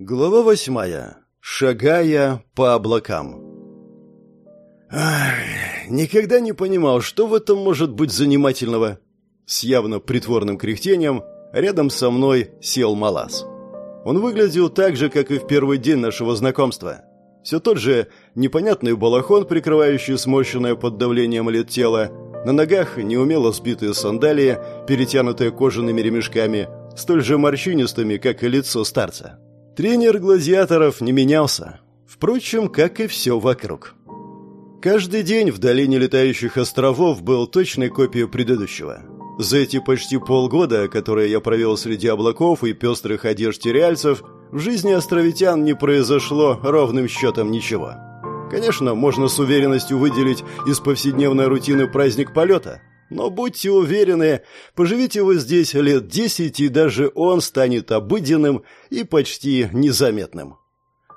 Глава восьмая. Шагая по облакам. Ах, никогда не понимал, что в этом может быть занимательного. С явно притворным кряхтением рядом со мной сел Малас. Он выглядел так же, как и в первый день нашего знакомства. Все тот же непонятный балахон, прикрывающий сморщенное под давлением лет тело, на ногах неумело сбитые сандалии, перетянутые кожаными ремешками, столь же морщинистыми, как и лицо старца. Тренер гладиаторов не менялся. Впрочем, как и все вокруг. Каждый день в долине летающих островов был точной копией предыдущего. За эти почти полгода, которые я провел среди облаков и пестрых одежд теряльцев, в жизни островитян не произошло ровным счетом ничего. Конечно, можно с уверенностью выделить из повседневной рутины праздник полета, но будьте уверены, поживите вы здесь лет десять, и даже он станет обыденным и почти незаметным.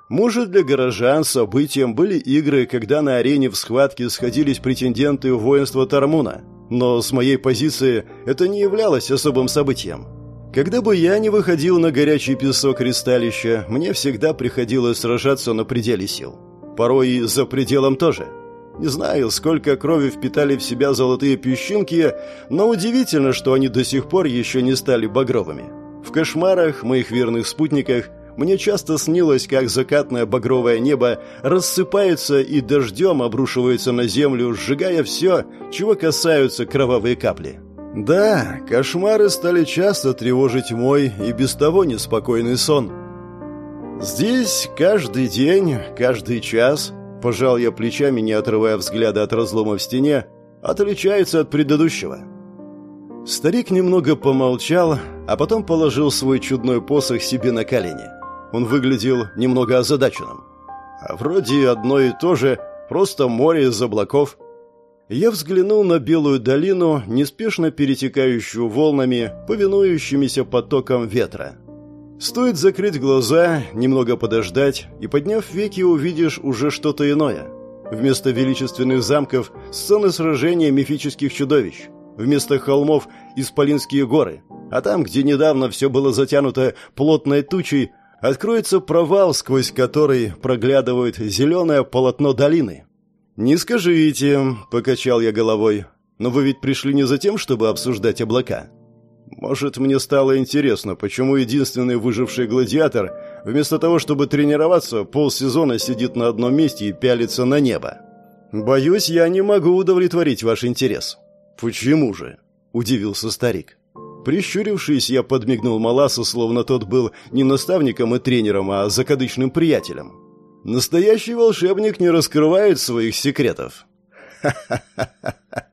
Может, для горожан событием были игры, когда на арене в схватке сходились претенденты в воинство Тармуна, но с моей позиции это не являлось особым событием. Когда бы я не выходил на горячий песок кристаллища, мне всегда приходилось сражаться на пределе сил. Порой и за пределом тоже – не знаю, сколько крови впитали в себя золотые песчинки, но удивительно, что они до сих пор еще не стали багровыми. В кошмарах, моих верных спутниках, мне часто снилось, как закатное багровое небо рассыпается и дождем обрушивается на землю, сжигая все, чего касаются кровавые капли. Да, кошмары стали часто тревожить мой и без того неспокойный сон. Здесь каждый день, каждый час Пожал я плечами, не отрывая взгляда от разлома в стене, отличается от предыдущего. Старик немного помолчал, а потом положил свой чудной посох себе на колени. Он выглядел немного озадаченным. А вроде одно и то же, просто море из облаков. Я взглянул на белую долину, неспешно перетекающую волнами, повинующимися потоком ветра. Стоит закрыть глаза, немного подождать, и, подняв веки, увидишь уже что-то иное. Вместо величественных замков – сцены сражения мифических чудовищ. Вместо холмов – исполинские горы. А там, где недавно все было затянуто плотной тучей, откроется провал, сквозь который проглядывает зеленое полотно долины. «Не скажите», – покачал я головой, – «но вы ведь пришли не за тем, чтобы обсуждать облака». Может, мне стало интересно, почему единственный выживший гладиатор, вместо того, чтобы тренироваться, полсезона сидит на одном месте и пялится на небо. Боюсь, я не могу удовлетворить ваш интерес. Почему же? удивился старик. Прищурившись, я подмигнул Маласу, словно тот был не наставником и тренером, а закадычным приятелем. Настоящий волшебник не раскрывает своих секретов. Ха-ха-ха.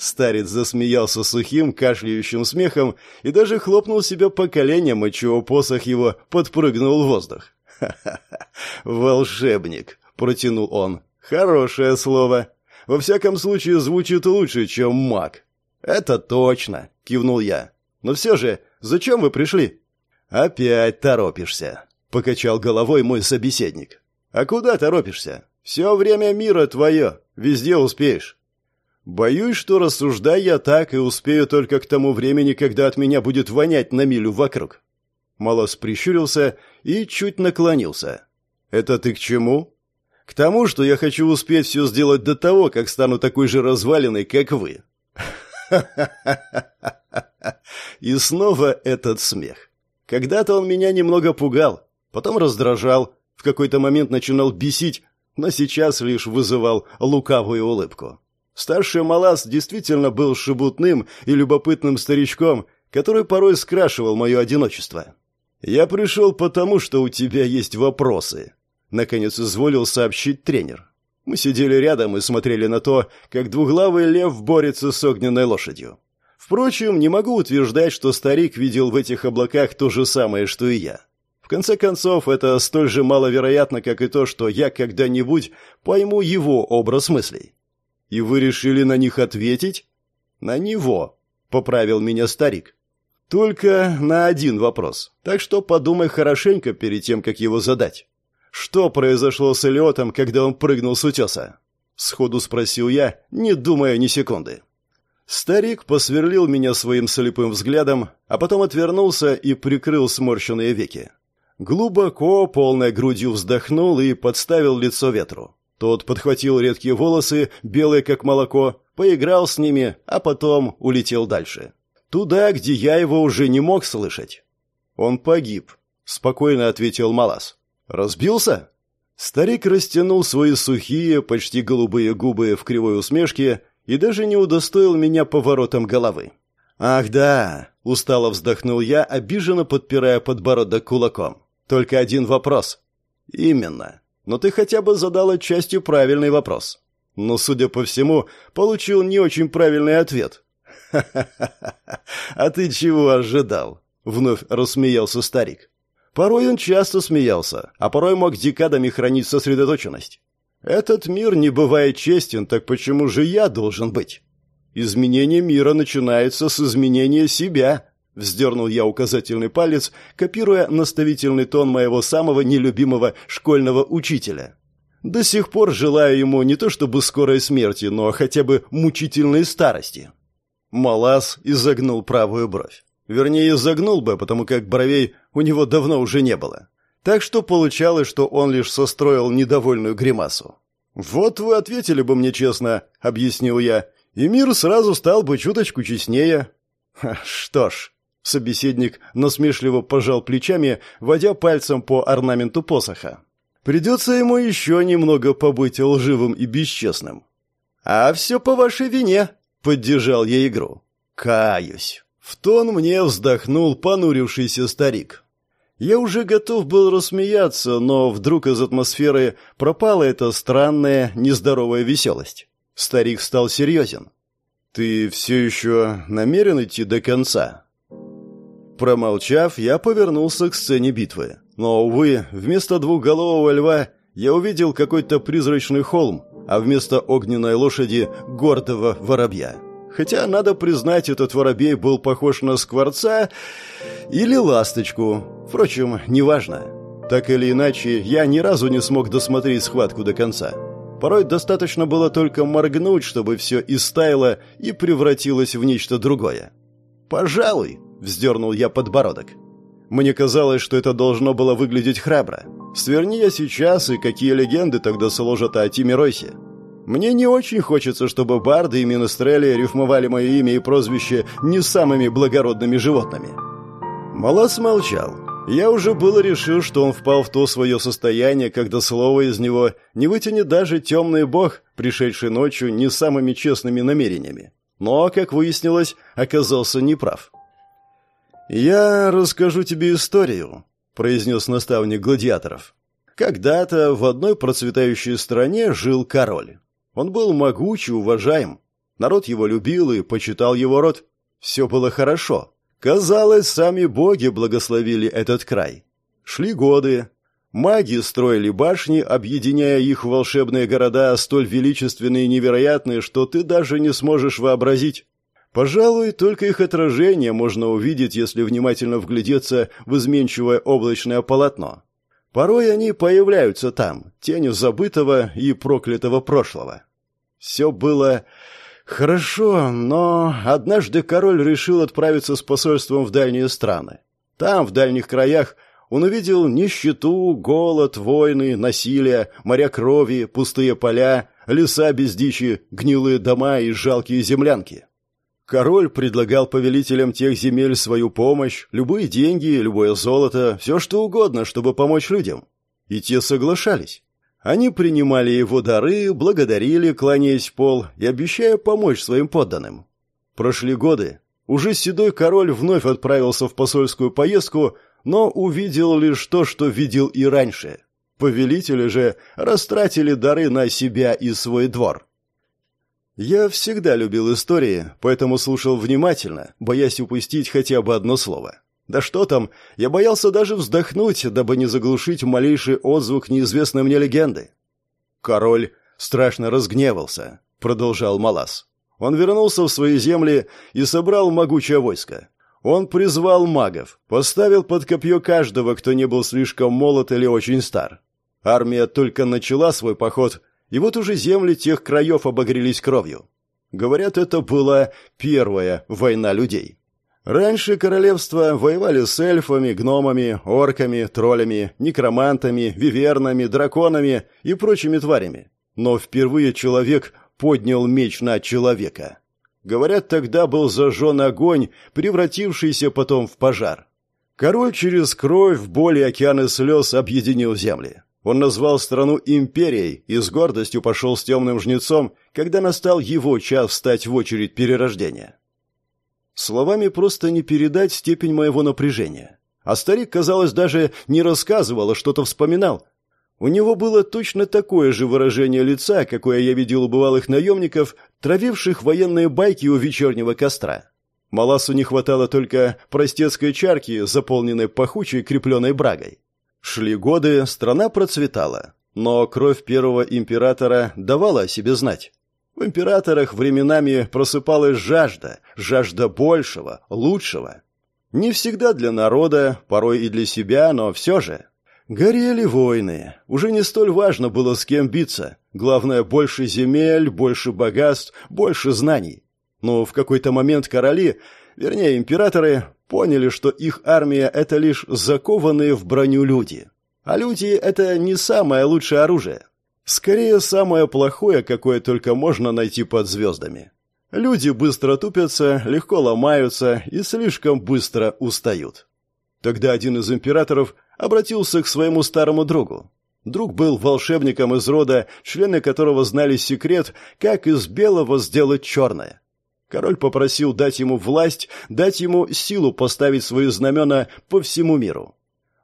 Старец засмеялся сухим, кашляющим смехом и даже хлопнул себя по коленям, отчего посох его подпрыгнул в воздух. «Ха-ха-ха! Волшебник!» — протянул он. «Хорошее слово. Во всяком случае, звучит лучше, чем маг». «Это точно!» — кивнул я. «Но все же, зачем вы пришли?» «Опять торопишься», — покачал головой мой собеседник. «А куда торопишься? Все время мира твое, везде успеешь». Боюсь, что рассуждая я так и успею только к тому времени, когда от меня будет вонять на милю вокруг. Малос прищурился и чуть наклонился. Это ты к чему? К тому, что я хочу успеть все сделать до того, как стану такой же разваленной, как вы. И снова этот смех. Когда-то он меня немного пугал, потом раздражал, в какой-то момент начинал бесить, но сейчас лишь вызывал лукавую улыбку. Старший Малас действительно был шебутным и любопытным старичком, который порой скрашивал мое одиночество. «Я пришел потому, что у тебя есть вопросы», — наконец изволил сообщить тренер. Мы сидели рядом и смотрели на то, как двуглавый лев борется с огненной лошадью. Впрочем, не могу утверждать, что старик видел в этих облаках то же самое, что и я. В конце концов, это столь же маловероятно, как и то, что я когда-нибудь пойму его образ мыслей. «И вы решили на них ответить?» «На него», — поправил меня старик. «Только на один вопрос. Так что подумай хорошенько перед тем, как его задать. Что произошло с Элиотом, когда он прыгнул с утеса?» Сходу спросил я, не думая ни секунды. Старик посверлил меня своим слепым взглядом, а потом отвернулся и прикрыл сморщенные веки. Глубоко, полной грудью вздохнул и подставил лицо ветру. Тот подхватил редкие волосы, белые как молоко, поиграл с ними, а потом улетел дальше. Туда, где я его уже не мог слышать. Он погиб, спокойно ответил Малас. Разбился? Старик растянул свои сухие, почти голубые губы в кривой усмешке и даже не удостоил меня поворотом головы. «Ах да!» — устало вздохнул я, обиженно подпирая подбородок кулаком. «Только один вопрос». «Именно. Но ты хотя бы задала частью правильный вопрос. Но, судя по всему, получил не очень правильный ответ». «Ха-ха-ха! А ты чего ожидал?» — вновь рассмеялся старик. Порой он часто смеялся, а порой мог декадами хранить сосредоточенность. «Этот мир не бывает честен, так почему же я должен быть?» «Изменение мира начинается с изменения себя», — вздернул я указательный палец, копируя наставительный тон моего самого нелюбимого школьного учителя. «До сих пор желаю ему не то чтобы скорой смерти, но хотя бы мучительной старости». Малас изогнул правую бровь. Вернее, загнул бы, потому как бровей у него давно уже не было. Так что получалось, что он лишь состроил недовольную гримасу. «Вот вы ответили бы мне честно», — объяснил я, «и мир сразу стал бы чуточку честнее». «Что ж», — собеседник насмешливо пожал плечами, водя пальцем по орнаменту посоха. «Придется ему еще немного побыть лживым и бесчестным». «А все по вашей вине», — поддержал я игру. «Каюсь». В тон мне вздохнул понурившийся старик. Я уже готов был рассмеяться, но вдруг из атмосферы пропала эта странная, нездоровая веселость. Старик стал серьезен. «Ты все еще намерен идти до конца?» Промолчав, я повернулся к сцене битвы. Но, увы, вместо двухголового льва я увидел какой-то призрачный холм, а вместо огненной лошади — гордого воробья. Хотя, надо признать, этот воробей был похож на скворца или ласточку. Впрочем, неважно. Так или иначе, я ни разу не смог досмотреть схватку до конца. Порой достаточно было только моргнуть, чтобы все истаяло и превратилось в нечто другое. «Пожалуй», — вздернул я подбородок. Мне казалось, что это должно было выглядеть храбро. Сверни я сейчас, и какие легенды тогда сложат о Тиме. Мне не очень хочется, чтобы барды и минестрели рифмовали мое имя и прозвище не самыми благородными животными. Малас молчал. Я уже было решил, что он впал в то свое состояние, когда слово из него не вытянет даже темный бог, пришедший ночью не самыми честными намерениями. Но, как выяснилось, оказался неправ. «Я расскажу тебе историю», — произнес наставник гладиаторов. «Когда-то в одной процветающей стране жил король. Он был могуч и уважаем. Народ его любил и почитал его род. Все было хорошо. Казалось, сами боги благословили этот край. Шли годы. Маги строили башни, объединяя их в волшебные города, столь величественные и невероятные, что ты даже не сможешь вообразить. Пожалуй, только их отражение можно увидеть, если внимательно вглядеться в изменчивое облачное полотно. Порой они появляются там, тенью забытого и проклятого прошлого. Все было хорошо, но однажды король решил отправиться с посольством в дальние страны. Там, в дальних краях, он увидел нищету, голод, войны, насилие, моря крови, пустые поля, леса без дичи, гнилые дома и жалкие землянки. Король предлагал повелителям тех земель свою помощь, любые деньги, любое золото, все что угодно, чтобы помочь людям. И те соглашались. Они принимали его дары, благодарили, кланяясь в пол и обещая помочь своим подданным. Прошли годы. Уже седой король вновь отправился в посольскую поездку, но увидел лишь то, что видел и раньше. Повелители же растратили дары на себя и свой двор. Я всегда любил истории, поэтому слушал внимательно, боясь упустить хотя бы одно слово. Да что там, я боялся даже вздохнуть, дабы не заглушить малейший отзвук неизвестной мне легенды. Король страшно разгневался, продолжал Малас. Он вернулся в свои земли и собрал могучее войско. Он призвал магов, поставил под копье каждого, кто не был слишком молод или очень стар. Армия только начала свой поход, и вот уже земли тех краев обогрелись кровью. Говорят, это была первая война людей. Раньше королевства воевали с эльфами, гномами, орками, троллями, некромантами, вивернами, драконами и прочими тварями. Но впервые человек поднял меч на человека. Говорят, тогда был зажжен огонь, превратившийся потом в пожар. Король через кровь, боль и океаны слез объединил земли. Он назвал страну империей и с гордостью пошел с темным жнецом, когда настал его час встать в очередь перерождения. Словами просто не передать степень моего напряжения. А старик, казалось, даже не рассказывал, а что-то вспоминал. У него было точно такое же выражение лица, какое я видел у бывалых наемников, травивших военные байки у вечернего костра. Маласу не хватало только простецкой чарки, заполненной пахучей крепленной брагой. Шли годы, страна процветала, но кровь первого императора давала о себе знать. В императорах временами просыпалась жажда, жажда большего, лучшего. Не всегда для народа, порой и для себя, но все же. Горели войны. Уже не столь важно было с кем биться. Главное, больше земель, больше богатств, больше знаний. Но в какой-то момент короли, вернее императоры, поняли, что их армия – это лишь закованные в броню люди. А люди – это не самое лучшее оружие. Скорее, самое плохое, какое только можно найти под звездами. Люди быстро тупятся, легко ломаются и слишком быстро устают. Тогда один из императоров обратился к своему старому другу. Друг был волшебником из рода, члены которого знали секрет, как из белого сделать черное. Король попросил дать ему власть, дать ему силу поставить свои знамена по всему миру.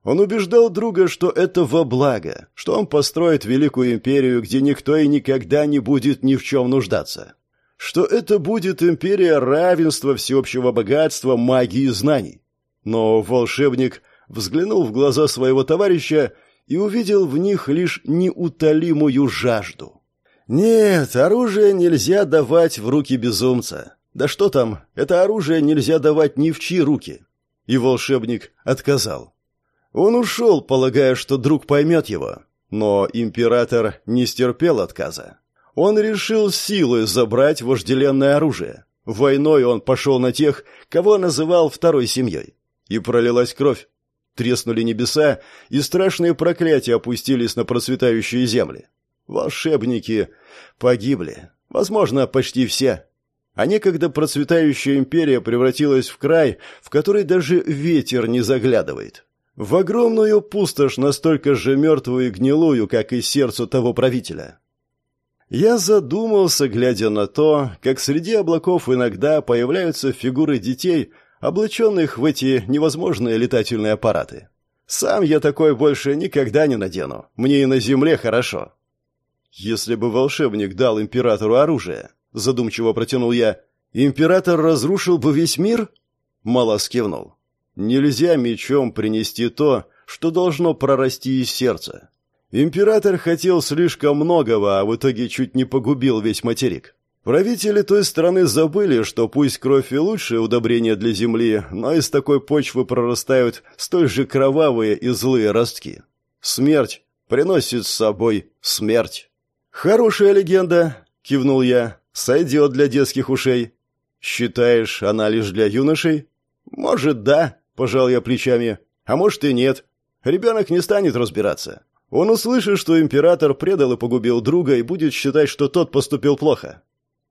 Он убеждал друга, что это во благо, что он построит великую империю, где никто и никогда не будет ни в чем нуждаться. Что это будет империя равенства, всеобщего богатства, магии и знаний. Но волшебник взглянул в глаза своего товарища и увидел в них лишь неутолимую жажду. Нет, оружие нельзя давать в руки безумца. Да что там, это оружие нельзя давать ни в чьи руки. И волшебник отказал. Он ушел, полагая, что друг поймет его. Но император не стерпел отказа. Он решил силой забрать вожделенное оружие. Войной он пошел на тех, кого называл второй семьей. И пролилась кровь. Треснули небеса, и страшные проклятия опустились на процветающие земли. Волшебники погибли. Возможно, почти все а некогда процветающая империя превратилась в край, в который даже ветер не заглядывает. В огромную пустошь, настолько же мертвую и гнилую, как и сердце того правителя. Я задумался, глядя на то, как среди облаков иногда появляются фигуры детей, облаченных в эти невозможные летательные аппараты. Сам я такой больше никогда не надену. Мне и на земле хорошо. Если бы волшебник дал императору оружие, задумчиво протянул я. Император разрушил бы весь мир? Малас кивнул. Нельзя мечом принести то, что должно прорасти из сердца. Император хотел слишком многого, а в итоге чуть не погубил весь материк. Правители той страны забыли, что пусть кровь и лучшее удобрение для земли, но из такой почвы прорастают столь же кровавые и злые ростки. Смерть приносит с собой смерть. Хорошая легенда, кивнул я. Сойдет для детских ушей. Считаешь, она лишь для юношей? Может, да, пожал я плечами. А может и нет. Ребенок не станет разбираться. Он услышит, что император предал и погубил друга и будет считать, что тот поступил плохо.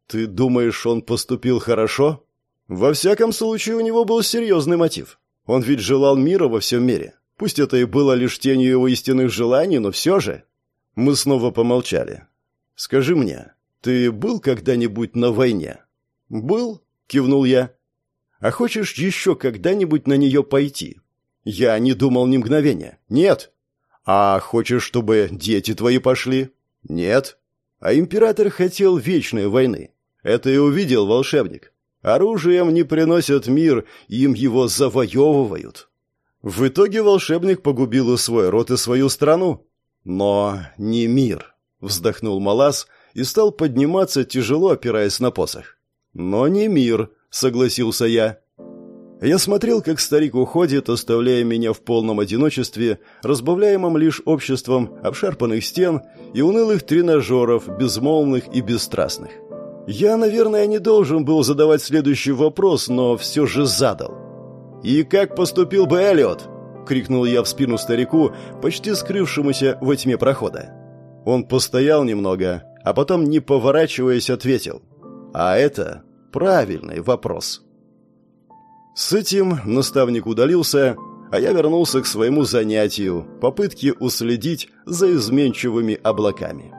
Ты думаешь, он поступил хорошо? Во всяком случае, у него был серьезный мотив. Он ведь желал мира во всем мире. Пусть это и было лишь тенью его истинных желаний, но все же. Мы снова помолчали. Скажи мне, «Ты был когда-нибудь на войне?» «Был», — кивнул я. «А хочешь еще когда-нибудь на нее пойти?» «Я не думал ни мгновения. Нет». «А хочешь, чтобы дети твои пошли?» «Нет». А император хотел вечной войны. Это и увидел волшебник. Оружием не приносят мир, им его завоевывают. В итоге волшебник погубил и свой род, и свою страну. Но не мир, вздохнул Малас, и стал подниматься, тяжело опираясь на посох. «Но не мир», — согласился я. Я смотрел, как старик уходит, оставляя меня в полном одиночестве, разбавляемом лишь обществом обшарпанных стен и унылых тренажеров, безмолвных и бесстрастных. Я, наверное, не должен был задавать следующий вопрос, но все же задал. «И как поступил бы Эллиот?» — крикнул я в спину старику, почти скрывшемуся во тьме прохода. Он постоял немного, а потом, не поворачиваясь, ответил. «А это правильный вопрос». С этим наставник удалился, а я вернулся к своему занятию, попытке уследить за изменчивыми облаками.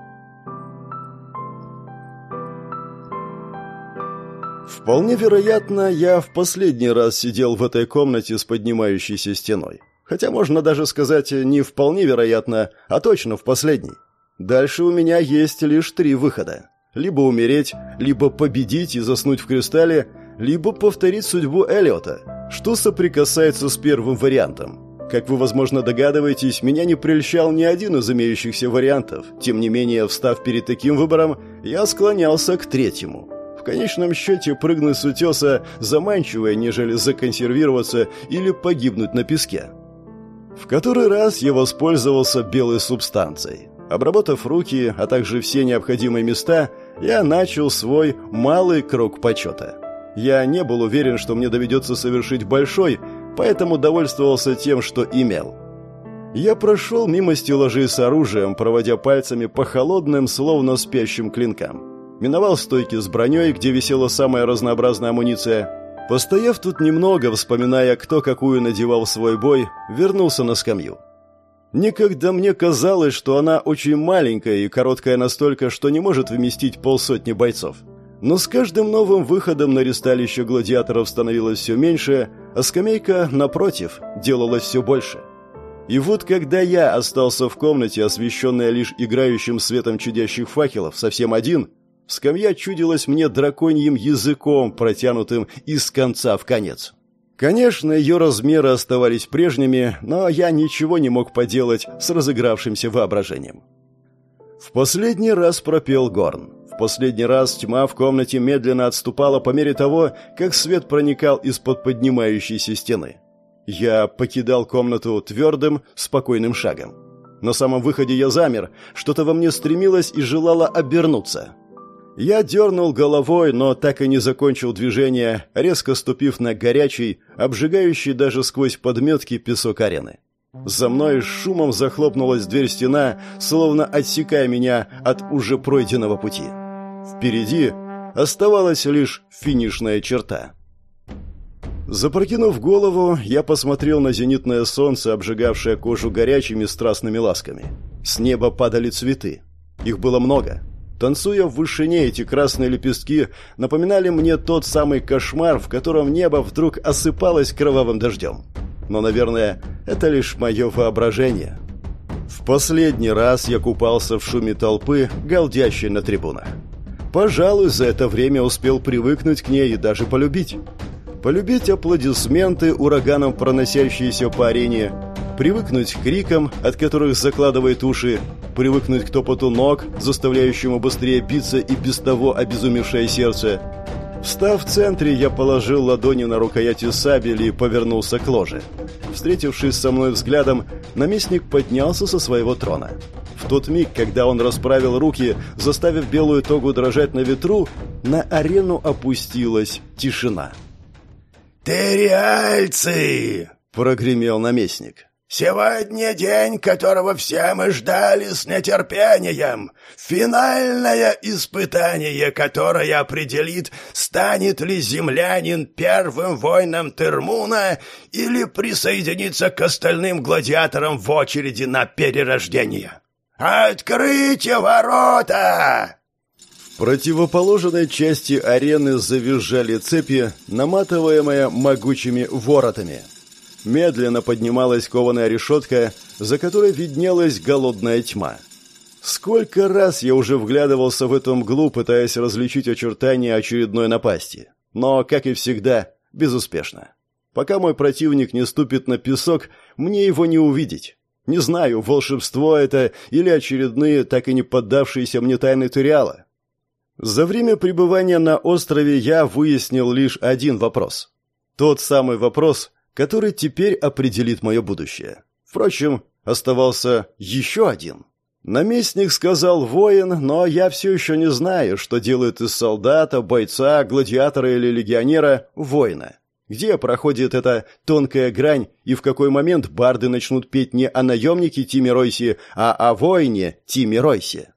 Вполне вероятно, я в последний раз сидел в этой комнате с поднимающейся стеной. Хотя можно даже сказать не вполне вероятно, а точно в последний. Дальше у меня есть лишь три выхода. Либо умереть, либо победить и заснуть в кристалле, либо повторить судьбу Эллиота, что соприкасается с первым вариантом. Как вы, возможно, догадываетесь, меня не прельщал ни один из имеющихся вариантов. Тем не менее, встав перед таким выбором, я склонялся к третьему. В конечном счете, прыгнуть с утеса заманчивое, нежели законсервироваться или погибнуть на песке. В который раз я воспользовался белой субстанцией. Обработав руки, а также все необходимые места, я начал свой малый круг почета. Я не был уверен, что мне доведется совершить большой, поэтому довольствовался тем, что имел. Я прошел мимо стеллажей с оружием, проводя пальцами по холодным, словно спящим клинкам. Миновал стойки с броней, где висела самая разнообразная амуниция. Постояв тут немного, вспоминая, кто какую надевал в свой бой, вернулся на скамью. Никогда мне казалось, что она очень маленькая и короткая настолько, что не может вместить полсотни бойцов. Но с каждым новым выходом на ресталище гладиаторов становилось все меньше, а скамейка, напротив, делалась все больше. И вот когда я остался в комнате, освещенная лишь играющим светом чудящих факелов, совсем один, скамья чудилась мне драконьим языком, протянутым из конца в конец. Конечно, ее размеры оставались прежними, но я ничего не мог поделать с разыгравшимся воображением. В последний раз пропел Горн. В последний раз тьма в комнате медленно отступала по мере того, как свет проникал из-под поднимающейся стены. Я покидал комнату твердым, спокойным шагом. На самом выходе я замер, что-то во мне стремилось и желало обернуться. Я дернул головой, но так и не закончил движение, резко ступив на горячий, обжигающий даже сквозь подметки песок арены. За мной шумом захлопнулась дверь стена, словно отсекая меня от уже пройденного пути. Впереди оставалась лишь финишная черта. Запрокинув голову, я посмотрел на зенитное солнце, обжигавшее кожу горячими страстными ласками. С неба падали цветы. Их было много — Танцуя в вышине, эти красные лепестки напоминали мне тот самый кошмар, в котором небо вдруг осыпалось кровавым дождем. Но, наверное, это лишь мое воображение. В последний раз я купался в шуме толпы, галдящей на трибунах. Пожалуй, за это время успел привыкнуть к ней и даже полюбить. Полюбить аплодисменты, ураганом проносящиеся по арене, привыкнуть к крикам, от которых закладывает уши, привыкнуть к топоту ног, заставляющему быстрее биться и без того обезумевшее сердце. Встав в центре, я положил ладони на рукояти сабели и повернулся к ложе. Встретившись со мной взглядом, наместник поднялся со своего трона. В тот миг, когда он расправил руки, заставив белую тогу дрожать на ветру, на арену опустилась тишина. «Терриальцы!» — прогремел наместник. Сегодня день, которого все мы ждали с нетерпением. Финальное испытание, которое определит, станет ли землянин первым воином Термуна или присоединится к остальным гладиаторам в очереди на перерождение. «Открытие ворота!» В противоположной части арены завизжали цепи, наматываемые могучими воротами – Медленно поднималась кованая решетка, за которой виднелась голодная тьма. Сколько раз я уже вглядывался в эту мглу, пытаясь различить очертания очередной напасти. Но, как и всегда, безуспешно. Пока мой противник не ступит на песок, мне его не увидеть. Не знаю, волшебство это или очередные, так и не поддавшиеся мне тайны Туриала. За время пребывания на острове я выяснил лишь один вопрос. Тот самый вопрос, который теперь определит мое будущее. Впрочем, оставался еще один. Наместник сказал «воин», но я все еще не знаю, что делает из солдата, бойца, гладиатора или легионера воина. Где проходит эта тонкая грань и в какой момент барды начнут петь не о наемнике Тиме Ройсе, а о воине Тиме Ройсе?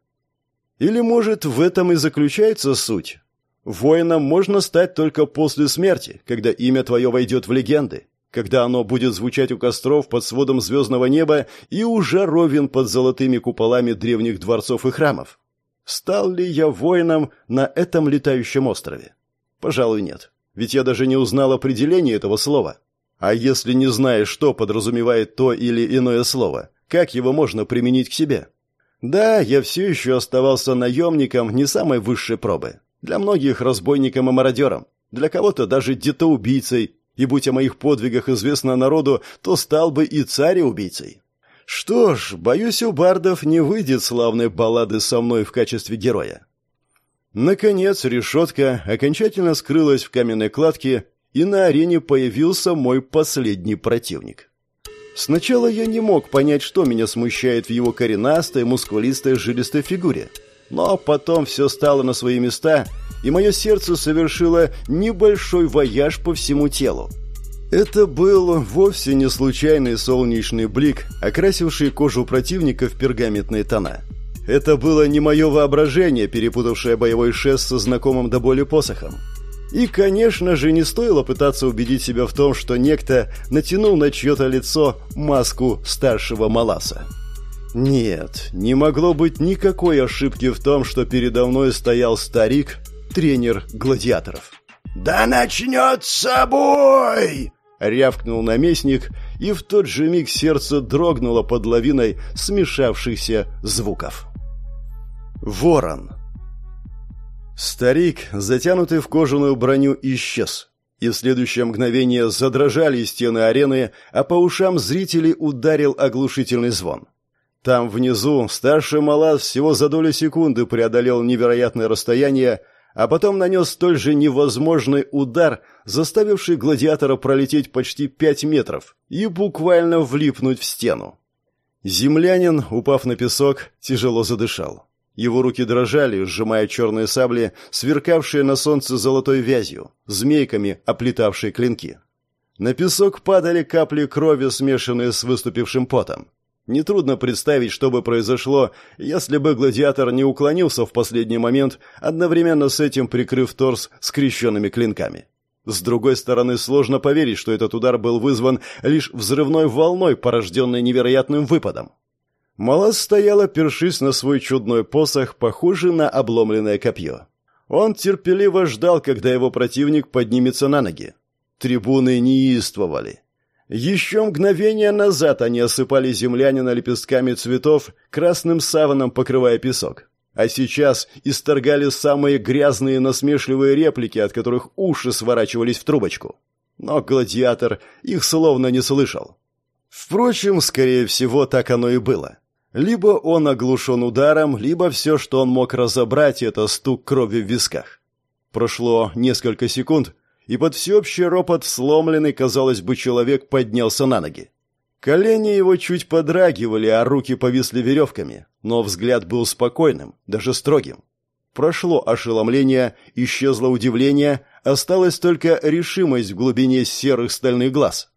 Или, может, в этом и заключается суть? Воином можно стать только после смерти, когда имя твое войдет в легенды когда оно будет звучать у костров под сводом звездного неба и уже ровен под золотыми куполами древних дворцов и храмов. Стал ли я воином на этом летающем острове? Пожалуй, нет. Ведь я даже не узнал определение этого слова. А если не знаешь, что подразумевает то или иное слово, как его можно применить к себе? Да, я все еще оставался наемником не самой высшей пробы. Для многих разбойником и мародером. Для кого-то даже детоубийцей и будь о моих подвигах известно народу, то стал бы и царь-убийцей. Что ж, боюсь, у бардов не выйдет славной баллады со мной в качестве героя. Наконец, решетка окончательно скрылась в каменной кладке, и на арене появился мой последний противник. Сначала я не мог понять, что меня смущает в его коренастой, мускулистой, жилистой фигуре. Но потом все стало на свои места, и мое сердце совершило небольшой вояж по всему телу. Это был вовсе не случайный солнечный блик, окрасивший кожу противника в пергаментные тона. Это было не мое воображение, перепутавшее боевой шест со знакомым до боли посохом. И, конечно же, не стоило пытаться убедить себя в том, что некто натянул на чье-то лицо маску старшего Маласа. Нет, не могло быть никакой ошибки в том, что передо мной стоял старик, тренер гладиаторов. «Да начнется бой!» — рявкнул наместник, и в тот же миг сердце дрогнуло под лавиной смешавшихся звуков. Ворон. Старик, затянутый в кожаную броню, исчез. И в следующее мгновение задрожали стены арены, а по ушам зрителей ударил оглушительный звон. Там внизу старший Малаз всего за долю секунды преодолел невероятное расстояние, а потом нанес столь же невозможный удар, заставивший гладиатора пролететь почти пять метров и буквально влипнуть в стену. Землянин, упав на песок, тяжело задышал. Его руки дрожали, сжимая черные сабли, сверкавшие на солнце золотой вязью, змейками оплетавшие клинки. На песок падали капли крови, смешанные с выступившим потом. Нетрудно представить, что бы произошло, если бы гладиатор не уклонился в последний момент, одновременно с этим прикрыв торс скрещенными клинками. С другой стороны, сложно поверить, что этот удар был вызван лишь взрывной волной, порожденной невероятным выпадом. Малас стоял, опершись на свой чудной посох, похожий на обломленное копье. Он терпеливо ждал, когда его противник поднимется на ноги. Трибуны неистовали. Еще мгновение назад они осыпали землянина лепестками цветов, красным саваном покрывая песок. А сейчас исторгали самые грязные насмешливые реплики, от которых уши сворачивались в трубочку. Но гладиатор их словно не слышал. Впрочем, скорее всего, так оно и было. Либо он оглушен ударом, либо все, что он мог разобрать, это стук крови в висках. Прошло несколько секунд, и под всеобщий ропот сломленный, казалось бы, человек поднялся на ноги. Колени его чуть подрагивали, а руки повисли веревками, но взгляд был спокойным, даже строгим. Прошло ошеломление, исчезло удивление, осталась только решимость в глубине серых стальных глаз.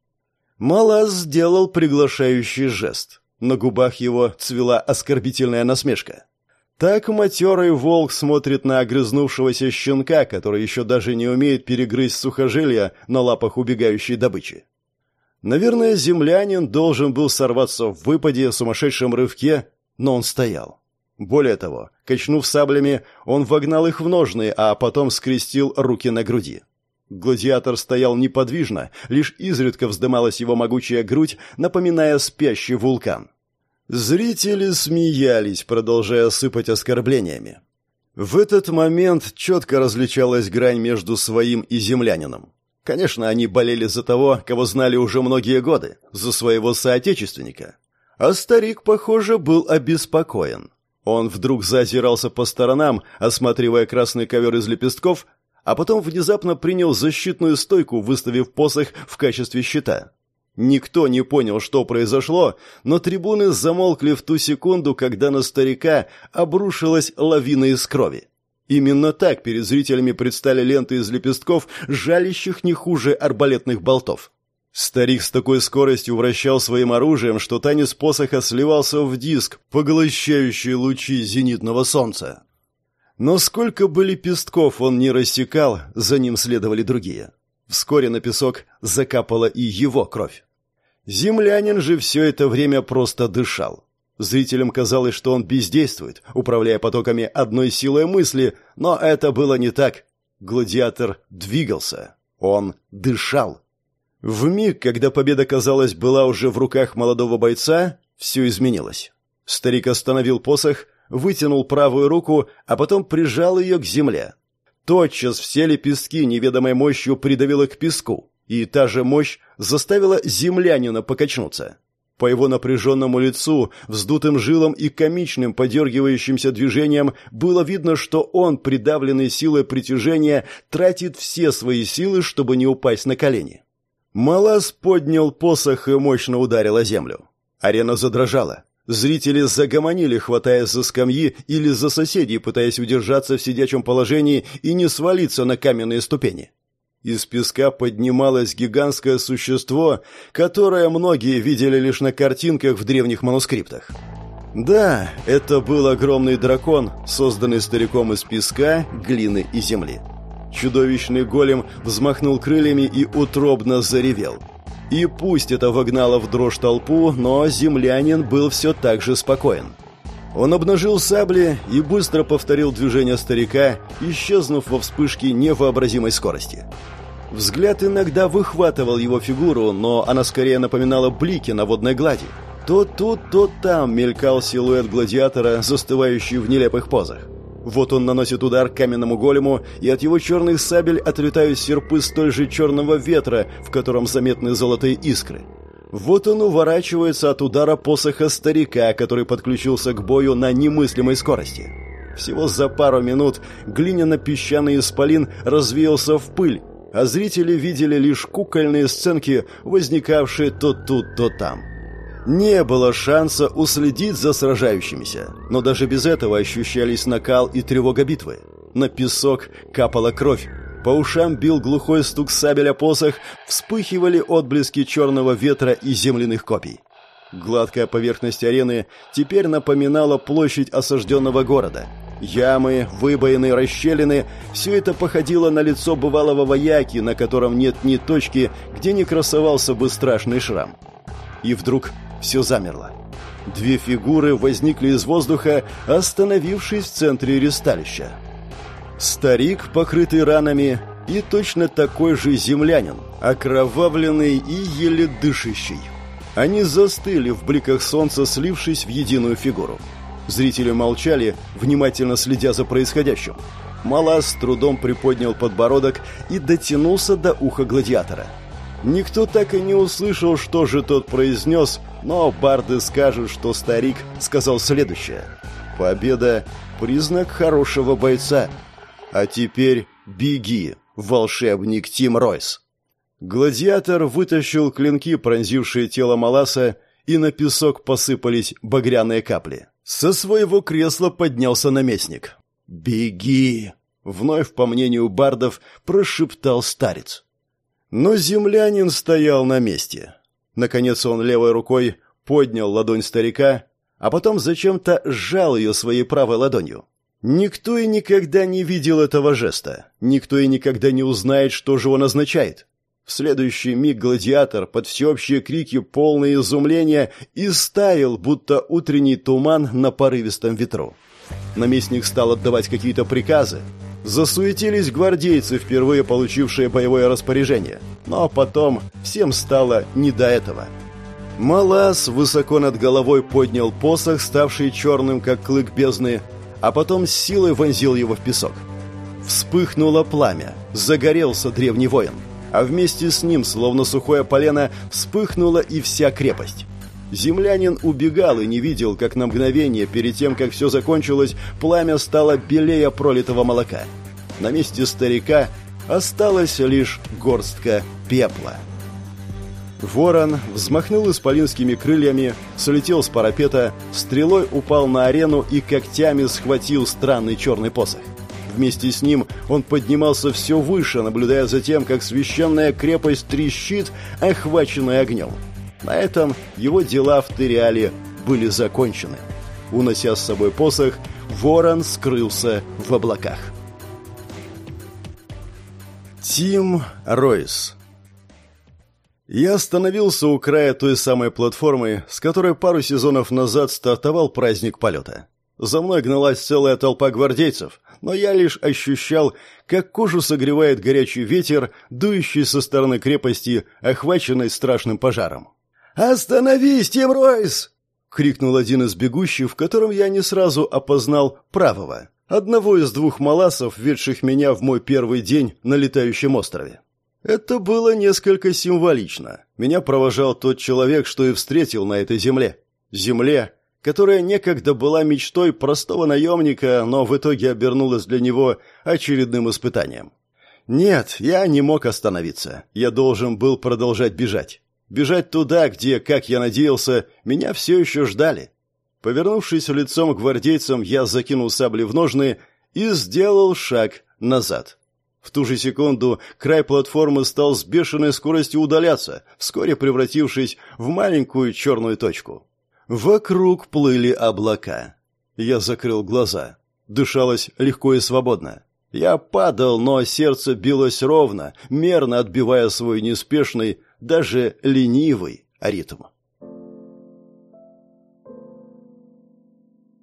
Малаз сделал приглашающий жест. На губах его цвела оскорбительная насмешка. Так матерый волк смотрит на огрызнувшегося щенка, который еще даже не умеет перегрызть сухожилия на лапах убегающей добычи. Наверное, землянин должен был сорваться в выпаде, сумасшедшем рывке, но он стоял. Более того, качнув саблями, он вогнал их в ножны, а потом скрестил руки на груди. Гладиатор стоял неподвижно, лишь изредка вздымалась его могучая грудь, напоминая спящий вулкан. Зрители смеялись, продолжая сыпать оскорблениями. В этот момент четко различалась грань между своим и землянином. Конечно, они болели за того, кого знали уже многие годы, за своего соотечественника. А старик, похоже, был обеспокоен. Он вдруг зазирался по сторонам, осматривая красный ковер из лепестков, а потом внезапно принял защитную стойку, выставив посох в качестве щита. Никто не понял, что произошло, но трибуны замолкли в ту секунду, когда на старика обрушилась лавина из крови. Именно так перед зрителями предстали ленты из лепестков, жалящих не хуже арбалетных болтов. Старик с такой скоростью вращал своим оружием, что танец посоха сливался в диск, поглощающий лучи зенитного солнца. Но сколько бы лепестков он не рассекал, за ним следовали другие. Вскоре на песок закапала и его кровь. Землянин же все это время просто дышал. Зрителям казалось, что он бездействует, управляя потоками одной силой мысли, но это было не так. Гладиатор двигался. Он дышал. В миг, когда победа, казалось, была уже в руках молодого бойца, все изменилось. Старик остановил посох, вытянул правую руку, а потом прижал ее к земле. Тотчас все лепестки неведомой мощью придавило к песку, и та же мощь заставила землянина покачнуться. По его напряженному лицу, вздутым жилам и комичным подергивающимся движениям было видно, что он, придавленный силой притяжения, тратит все свои силы, чтобы не упасть на колени. Малас поднял посох и мощно ударил о землю. Арена задрожала. Зрители загомонили, хватаясь за скамьи или за соседей, пытаясь удержаться в сидячем положении и не свалиться на каменные ступени. Из песка поднималось гигантское существо, которое многие видели лишь на картинках в древних манускриптах. Да, это был огромный дракон, созданный стариком из песка, глины и земли. Чудовищный голем взмахнул крыльями и утробно заревел. И пусть это вогнало в дрожь толпу, но землянин был все так же спокоен. Он обнажил сабли и быстро повторил движение старика, исчезнув во вспышке невообразимой скорости. Взгляд иногда выхватывал его фигуру, но она скорее напоминала блики на водной глади. То тут, то там мелькал силуэт гладиатора, застывающий в нелепых позах. Вот он наносит удар каменному голему, и от его черных сабель отлетают серпы столь же черного ветра, в котором заметны золотые искры. Вот он уворачивается от удара посоха старика, который подключился к бою на немыслимой скорости. Всего за пару минут глиняно-песчаный исполин развеялся в пыль, а зрители видели лишь кукольные сценки, возникавшие то тут, то там. Не было шанса уследить за сражающимися, но даже без этого ощущались накал и тревога битвы. На песок капала кровь, по ушам бил глухой стук сабеля посох, вспыхивали отблески черного ветра и земляных копий. Гладкая поверхность арены теперь напоминала площадь осажденного города. Ямы, выбоины, расщелины – все это походило на лицо бывалого вояки, на котором нет ни точки, где не красовался бы страшный шрам. И вдруг все замерло. Две фигуры возникли из воздуха, остановившись в центре ресталища. Старик, покрытый ранами, и точно такой же землянин, окровавленный и еле дышащий. Они застыли в бликах солнца, слившись в единую фигуру. Зрители молчали, внимательно следя за происходящим. Малас с трудом приподнял подбородок и дотянулся до уха гладиатора – Никто так и не услышал, что же тот произнес, но барды скажут, что старик сказал следующее. «Победа — признак хорошего бойца. А теперь беги, волшебник Тим Ройс». Гладиатор вытащил клинки, пронзившие тело Маласа, и на песок посыпались багряные капли. Со своего кресла поднялся наместник. «Беги!» — вновь, по мнению бардов, прошептал старец. Но землянин стоял на месте. Наконец он левой рукой поднял ладонь старика, а потом зачем-то сжал ее своей правой ладонью. Никто и никогда не видел этого жеста. Никто и никогда не узнает, что же он означает. В следующий миг гладиатор под всеобщие крики, полное изумления, истаял, будто утренний туман на порывистом ветру. Наместник стал отдавать какие-то приказы, Засуетились гвардейцы, впервые получившие боевое распоряжение. Но потом всем стало не до этого. Малас высоко над головой поднял посох, ставший черным, как клык бездны, а потом с силой вонзил его в песок. Вспыхнуло пламя, загорелся древний воин, а вместе с ним, словно сухое полено, вспыхнула и вся крепость. Землянин убегал и не видел, как на мгновение, перед тем, как все закончилось, пламя стало белее пролитого молока. На месте старика осталась лишь горстка пепла. Ворон взмахнул исполинскими крыльями, слетел с парапета, стрелой упал на арену и когтями схватил странный черный посох. Вместе с ним он поднимался все выше, наблюдая за тем, как священная крепость трещит, охваченная огнем. На этом его дела в Териале были закончены. Унося с собой посох, ворон скрылся в облаках. Тим Ройс я остановился у края той самой платформы, с которой пару сезонов назад стартовал праздник полета. За мной гналась целая толпа гвардейцев, но я лишь ощущал, как кожу согревает горячий ветер, дующий со стороны крепости, охваченной страшным пожаром. «Остановись, Тим Ройс!» — крикнул один из бегущих, в котором я не сразу опознал правого, одного из двух маласов, ведших меня в мой первый день на летающем острове. Это было несколько символично. Меня провожал тот человек, что и встретил на этой земле. Земле, которая некогда была мечтой простого наемника, но в итоге обернулась для него очередным испытанием. Нет, я не мог остановиться. Я должен был продолжать бежать. Бежать туда, где, как я надеялся, меня все еще ждали. Повернувшись лицом к гвардейцам, я закинул сабли в ножны и сделал шаг назад. В ту же секунду край платформы стал с бешеной скоростью удаляться, вскоре превратившись в маленькую черную точку. Вокруг плыли облака. Я закрыл глаза. Дышалось легко и свободно. Я падал, но сердце билось ровно, мерно отбивая свой неспешный, даже ленивый ритм.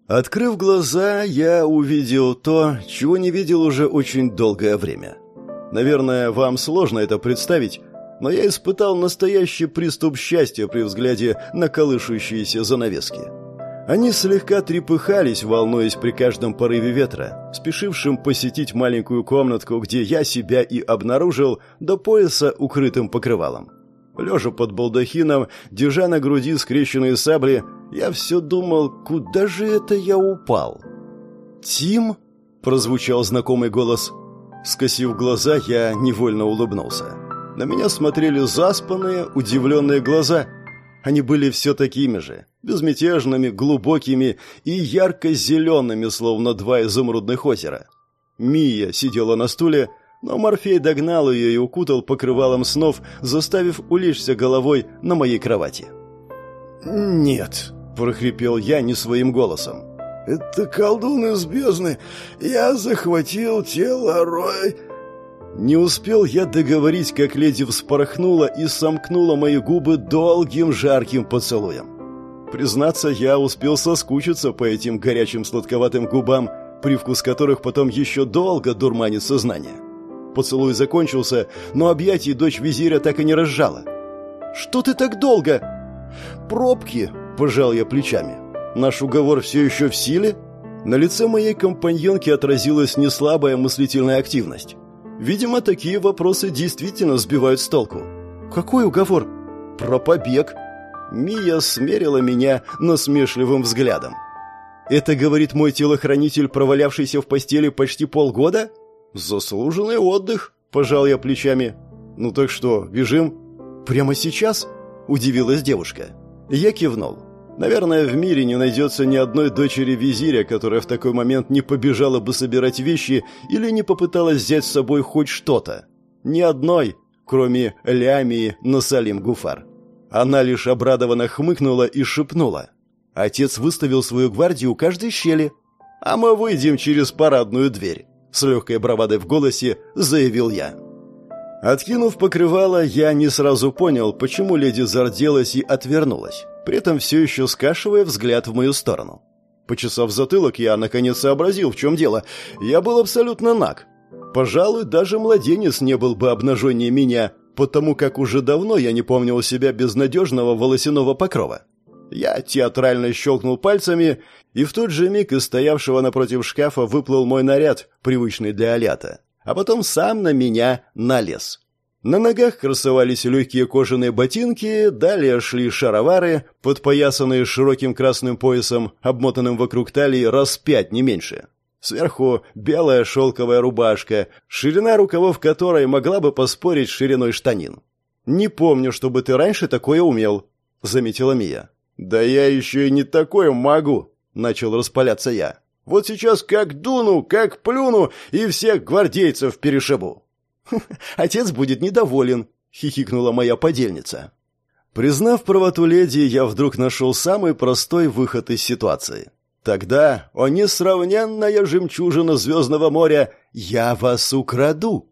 Открыв глаза, я увидел то, чего не видел уже очень долгое время. Наверное, вам сложно это представить, но я испытал настоящий приступ счастья при взгляде на колышущиеся занавески. Они слегка трепыхались, волнуясь при каждом порыве ветра, спешившим посетить маленькую комнатку, где я себя и обнаружил до пояса укрытым покрывалом. Лежа под балдахином, держа на груди скрещенные сабли, я все думал, куда же это я упал? «Тим?» – прозвучал знакомый голос. Скосив глаза, я невольно улыбнулся. На меня смотрели заспанные, удивленные глаза. Они были все такими же, безмятежными, глубокими и ярко-зелеными, словно два изумрудных озера. Мия сидела на стуле, но Морфей догнал ее и укутал покрывалом снов, заставив улечься головой на моей кровати. «Нет», — прохрипел я не своим голосом. «Это колдун из бездны. Я захватил тело Рой...» Не успел я договорить, как леди вспорхнула и сомкнула мои губы долгим жарким поцелуем. Признаться, я успел соскучиться по этим горячим сладковатым губам, привкус которых потом еще долго дурманит сознание. Поцелуй закончился, но объятий дочь визиря так и не разжала. «Что ты так долго?» «Пробки», – пожал я плечами. «Наш уговор все еще в силе?» На лице моей компаньонки отразилась неслабая мыслительная активность. Видимо, такие вопросы действительно сбивают с толку. «Какой уговор?» «Про побег». Мия смерила меня насмешливым взглядом. «Это, говорит мой телохранитель, провалявшийся в постели почти полгода?» «Заслуженный отдых», – пожал я плечами. «Ну так что, бежим?» «Прямо сейчас?» – удивилась девушка. Я кивнул. Наверное, в мире не найдется ни одной дочери визиря, которая в такой момент не побежала бы собирать вещи или не попыталась взять с собой хоть что-то. Ни одной, кроме Лямии Насалим Гуфар. Она лишь обрадованно хмыкнула и шепнула. Отец выставил свою гвардию у каждой щели, а мы выйдем через парадную дверь. С легкой бравадой в голосе заявил я. Откинув покрывало, я не сразу понял, почему леди зарделась и отвернулась, при этом все еще скашивая взгляд в мою сторону. Почесав затылок, я наконец сообразил, в чем дело. Я был абсолютно наг. Пожалуй, даже младенец не был бы обнаженнее меня, потому как уже давно я не помнил себя без надежного волосяного покрова. Я театрально щелкнул пальцами, и в тот же миг из стоявшего напротив шкафа выплыл мой наряд, привычный для Алята, а потом сам на меня налез. На ногах красовались легкие кожаные ботинки, далее шли шаровары, подпоясанные широким красным поясом, обмотанным вокруг талии раз пять, не меньше. Сверху белая шелковая рубашка, ширина рукавов которой могла бы поспорить шириной штанин. «Не помню, чтобы ты раньше такое умел», — заметила Мия. «Да я еще и не такое могу», — начал распаляться я. «Вот сейчас как дуну, как плюну и всех гвардейцев перешибу». «Отец будет недоволен», — хихикнула моя подельница. Признав правоту леди, я вдруг нашел самый простой выход из ситуации. Тогда, о несравненная жемчужина Звездного моря, я вас украду.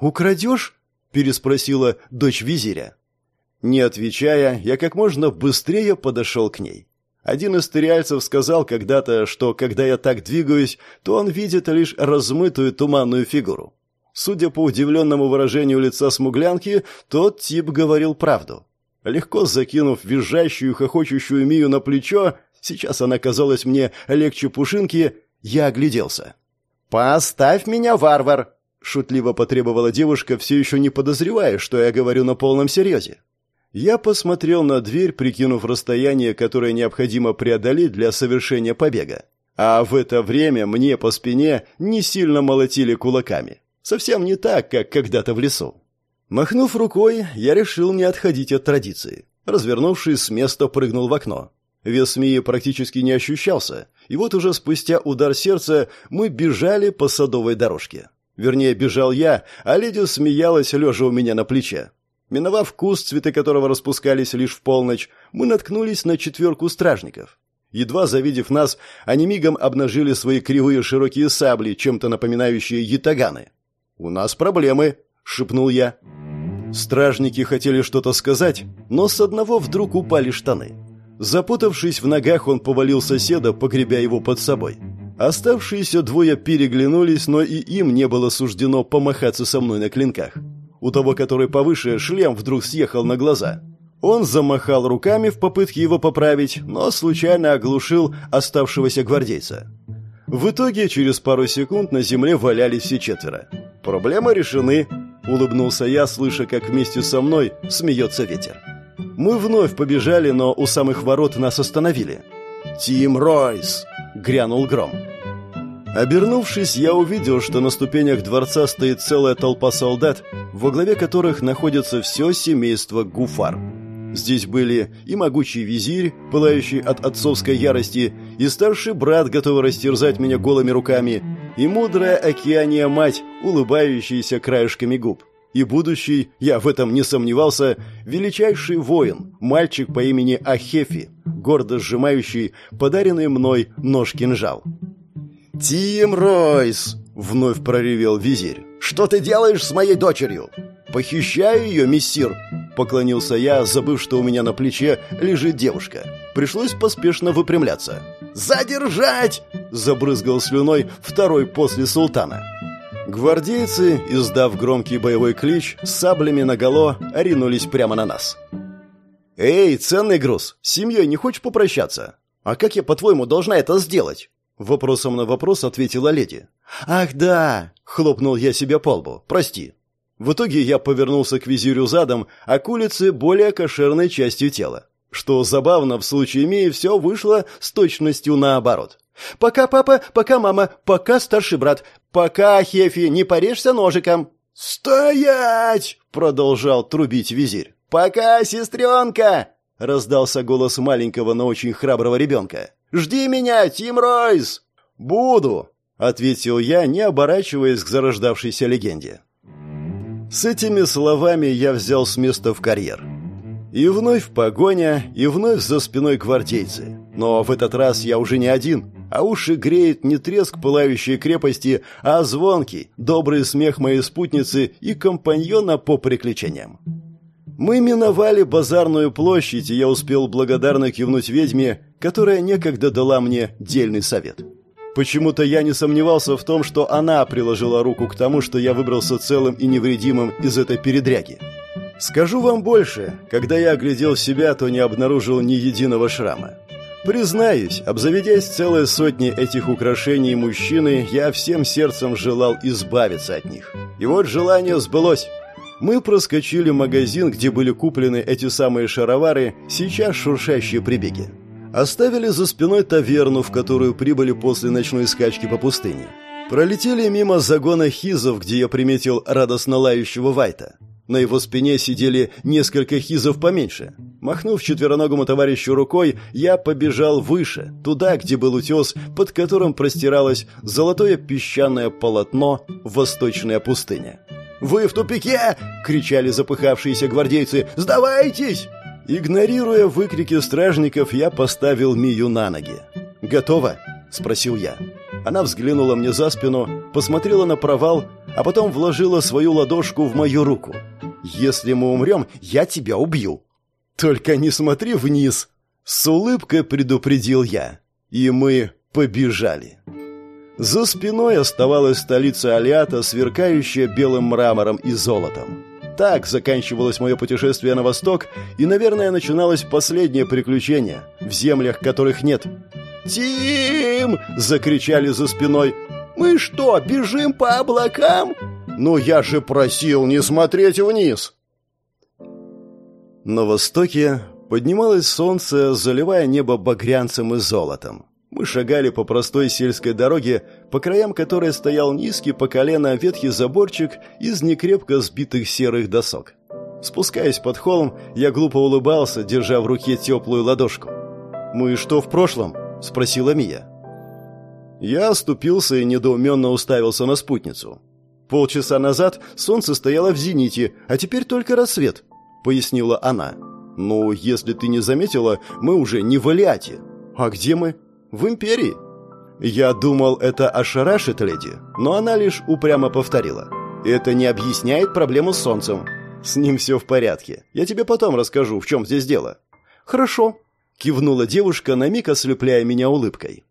«Украдешь?» — переспросила дочь визиря. Не отвечая, я как можно быстрее подошел к ней. Один из тыриальцев сказал когда-то, что когда я так двигаюсь, то он видит лишь размытую туманную фигуру. Судя по удивленному выражению лица смуглянки, тот тип говорил правду. Легко закинув визжащую, хохочущую Мию на плечо, сейчас она казалась мне легче пушинки, я огляделся. «Поставь меня, варвар!» — шутливо потребовала девушка, все еще не подозревая, что я говорю на полном серьезе. Я посмотрел на дверь, прикинув расстояние, которое необходимо преодолеть для совершения побега. А в это время мне по спине не сильно молотили кулаками. Совсем не так, как когда-то в лесу. Махнув рукой, я решил не отходить от традиции. Развернувшись с места, прыгнул в окно. Вес Мии практически не ощущался, и вот уже спустя удар сердца мы бежали по садовой дорожке. Вернее, бежал я, а леди смеялась, лежа у меня на плече. Миновав куст, цветы которого распускались лишь в полночь, мы наткнулись на четверку стражников. Едва завидев нас, они мигом обнажили свои кривые широкие сабли, чем-то напоминающие ятаганы. «У нас проблемы», — шепнул я. Стражники хотели что-то сказать, но с одного вдруг упали штаны. Запутавшись в ногах, он повалил соседа, погребя его под собой. Оставшиеся двое переглянулись, но и им не было суждено помахаться со мной на клинках. У того, который повыше, шлем вдруг съехал на глаза. Он замахал руками в попытке его поправить, но случайно оглушил оставшегося гвардейца. В итоге, через пару секунд на земле валялись все четверо. «Проблемы решены», — улыбнулся я, слыша, как вместе со мной смеется ветер. Мы вновь побежали, но у самых ворот нас остановили. «Тим Ройс!» — грянул гром. Обернувшись, я увидел, что на ступенях дворца стоит целая толпа солдат, во главе которых находится все семейство Гуфар. Здесь были и могучий визирь, пылающий от отцовской ярости, и старший брат, готовый растерзать меня голыми руками, и мудрая океания мать, улыбающаяся краешками губ. И будущий, я в этом не сомневался, величайший воин, мальчик по имени Ахефи, гордо сжимающий подаренный мной нож-кинжал. «Тим Ройс!» — вновь проревел визирь. «Что ты делаешь с моей дочерью?» «Похищаю ее, мессир!» — поклонился я, забыв, что у меня на плече лежит девушка. Пришлось поспешно выпрямляться. «Задержать!» — забрызгал слюной второй после султана. Гвардейцы, издав громкий боевой клич, с саблями наголо, ринулись прямо на нас. «Эй, ценный груз, с семьей не хочешь попрощаться? А как я, по-твоему, должна это сделать?» Вопросом на вопрос ответила леди. «Ах, да!» — хлопнул я себя по лбу. «Прости». В итоге я повернулся к визирю задом, а к улице более кошерной частью тела. Что забавно, в случае Мии все вышло с точностью наоборот. «Пока, папа, пока, мама, пока, старший брат, пока, Хефи, не порежься ножиком». «Стоять!» — продолжал трубить визирь. «Пока, сестренка!» — раздался голос маленького, но очень храброго ребенка. «Жди меня, Тим Ройс!» «Буду!» — ответил я, не оборачиваясь к зарождавшейся легенде. С этими словами я взял с места в карьер. И вновь погоня, и вновь за спиной гвардейцы. Но в этот раз я уже не один, а уши греет не треск пылающей крепости, а звонкий, добрый смех моей спутницы и компаньона по приключениям. Мы миновали базарную площадь, и я успел благодарно кивнуть ведьме, которая некогда дала мне дельный совет. Почему-то я не сомневался в том, что она приложила руку к тому, что я выбрался целым и невредимым из этой передряги. Скажу вам больше, когда я оглядел себя, то не обнаружил ни единого шрама. Признаюсь, обзаведясь целой сотней этих украшений мужчины, я всем сердцем желал избавиться от них. И вот желание сбылось. Мы проскочили магазин, где были куплены эти самые шаровары, сейчас шуршащие прибеги. Оставили за спиной таверну, в которую прибыли после ночной скачки по пустыне. Пролетели мимо загона хизов, где я приметил радостно лающего Вайта. На его спине сидели несколько хизов поменьше. Махнув четвероногому товарищу рукой, я побежал выше, туда, где был утес, под которым простиралось золотое песчаное полотно «Восточная пустыня». «Вы в тупике!» — кричали запыхавшиеся гвардейцы. «Сдавайтесь!» Игнорируя выкрики стражников, я поставил Мию на ноги. «Готово?» — спросил я. Она взглянула мне за спину, посмотрела на провал, а потом вложила свою ладошку в мою руку. «Если мы умрем, я тебя убью». «Только не смотри вниз!» С улыбкой предупредил я. И мы побежали. За спиной оставалась столица Алиата, сверкающая белым мрамором и золотом. Так заканчивалось мое путешествие на восток, и, наверное, начиналось последнее приключение, в землях которых нет. «Тим!» — закричали за спиной. «Мы что, бежим по облакам?» «Ну я же просил не смотреть вниз!» На востоке поднималось солнце, заливая небо багрянцем и золотом. Мы шагали по простой сельской дороге, по краям которой стоял низкий по колено ветхий заборчик из некрепко сбитых серых досок. Спускаясь под холм, я глупо улыбался, держа в руке теплую ладошку. «Мы что в прошлом?» – спросила Мия. Я оступился и недоуменно уставился на спутницу. Полчаса назад солнце стояло в зените, а теперь только рассвет, пояснила она. Ну, если ты не заметила, мы уже не в Алиате. А где мы? В империи. Я думал, это ошарашит леди, но она лишь упрямо повторила. Это не объясняет проблему с солнцем. С ним все в порядке. Я тебе потом расскажу, в чем здесь дело. Хорошо, кивнула девушка, на миг ослепляя меня улыбкой.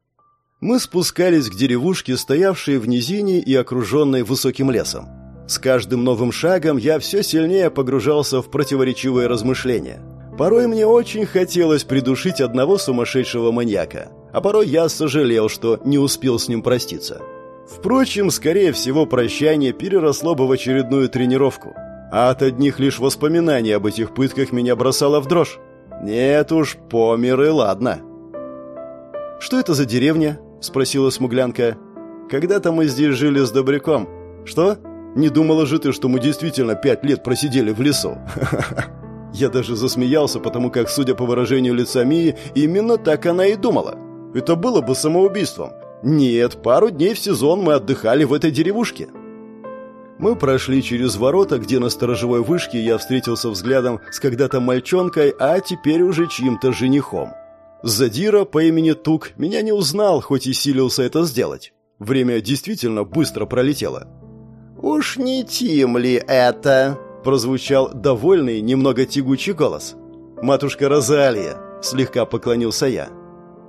Мы спускались к деревушке, стоявшей в низине и окруженной высоким лесом. С каждым новым шагом я все сильнее погружался в противоречивые размышления. Порой мне очень хотелось придушить одного сумасшедшего маньяка, а порой я сожалел, что не успел с ним проститься. Впрочем, скорее всего, прощание переросло бы в очередную тренировку. А от одних лишь воспоминаний об этих пытках меня бросало в дрожь. Нет уж, помер и ладно. «Что это за деревня?» — спросила смуглянка. «Когда-то мы здесь жили с Добряком. Что? Не думала же ты, что мы действительно пять лет просидели в лесу?» Я даже засмеялся, потому как, судя по выражению лица Мии, именно так она и думала. Это было бы самоубийством. Нет, пару дней в сезон мы отдыхали в этой деревушке. Мы прошли через ворота, где на сторожевой вышке я встретился взглядом с когда-то мальчонкой, а теперь уже чьим-то женихом. Задира по имени Тук меня не узнал, хоть и силился это сделать. Время действительно быстро пролетело. «Уж не Тим ли это?» – прозвучал довольный, немного тягучий голос. «Матушка Розалия», – слегка поклонился я.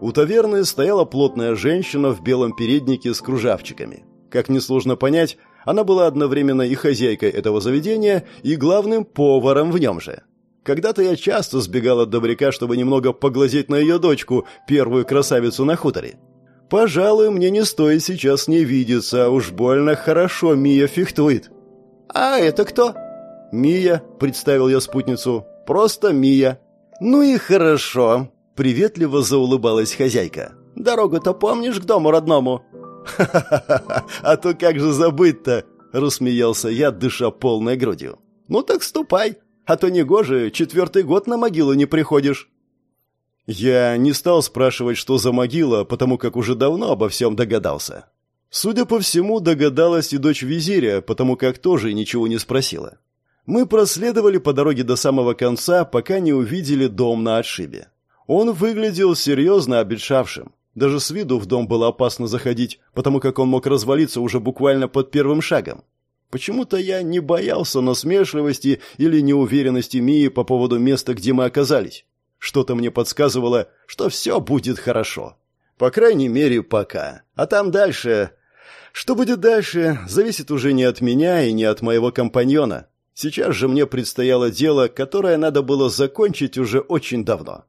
У таверны стояла плотная женщина в белом переднике с кружавчиками. Как несложно понять, она была одновременно и хозяйкой этого заведения, и главным поваром в нем же. Когда-то я часто сбегал от добряка, чтобы немного поглазеть на ее дочку, первую красавицу на хуторе. Пожалуй, мне не стоит сейчас не видеться, уж больно хорошо Мия фехтует. «А это кто?» «Мия», — представил я спутницу. «Просто Мия». «Ну и хорошо», — приветливо заулыбалась хозяйка. «Дорогу-то помнишь к дому родному?» «Ха-ха-ха! А то как же забыть-то?» — рассмеялся я, дыша полной грудью. «Ну так ступай, а то негоже, четвертый год на могилу не приходишь». Я не стал спрашивать, что за могила, потому как уже давно обо всем догадался. Судя по всему, догадалась и дочь визиря, потому как тоже ничего не спросила. Мы проследовали по дороге до самого конца, пока не увидели дом на отшибе. Он выглядел серьезно обетшавшим. Даже с виду в дом было опасно заходить, потому как он мог развалиться уже буквально под первым шагом. Почему-то я не боялся насмешливости или неуверенности Мии по поводу места, где мы оказались. Что-то мне подсказывало, что все будет хорошо. По крайней мере, пока. А там дальше... Что будет дальше, зависит уже не от меня и не от моего компаньона. Сейчас же мне предстояло дело, которое надо было закончить уже очень давно.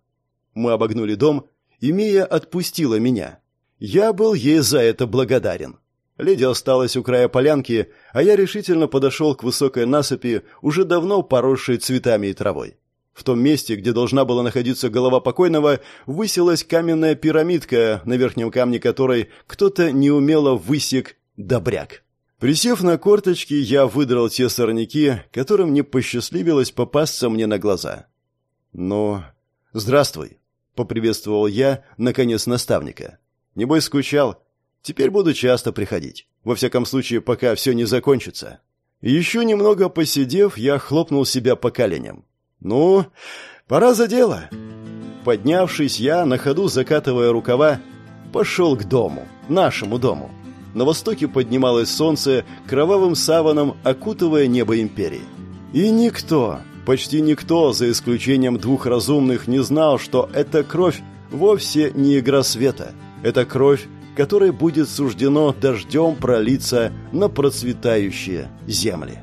Мы обогнули дом, и Мия отпустила меня. Я был ей за это благодарен. Леди осталась у края полянки, а я решительно подошел к высокой насыпи, уже давно поросшей цветами и травой. В том месте, где должна была находиться голова покойного, высилась каменная пирамидка, на верхнем камне которой кто-то неумело высек добряк. Присев на корточки, я выдрал те сорняки, которым не посчастливилось попасться мне на глаза. «Ну, здравствуй», — поприветствовал я, наконец, наставника. «Небось, скучал. Теперь буду часто приходить. Во всяком случае, пока все не закончится». Еще немного посидев, я хлопнул себя по коленям. «Ну, пора за дело». Поднявшись, я, на ходу закатывая рукава, пошел к дому, нашему дому. На востоке поднималось солнце, кровавым саваном окутывая небо империи. И никто, почти никто, за исключением двух разумных, не знал, что эта кровь вовсе не игра света. Это кровь, которой будет суждено дождем пролиться на процветающие земли.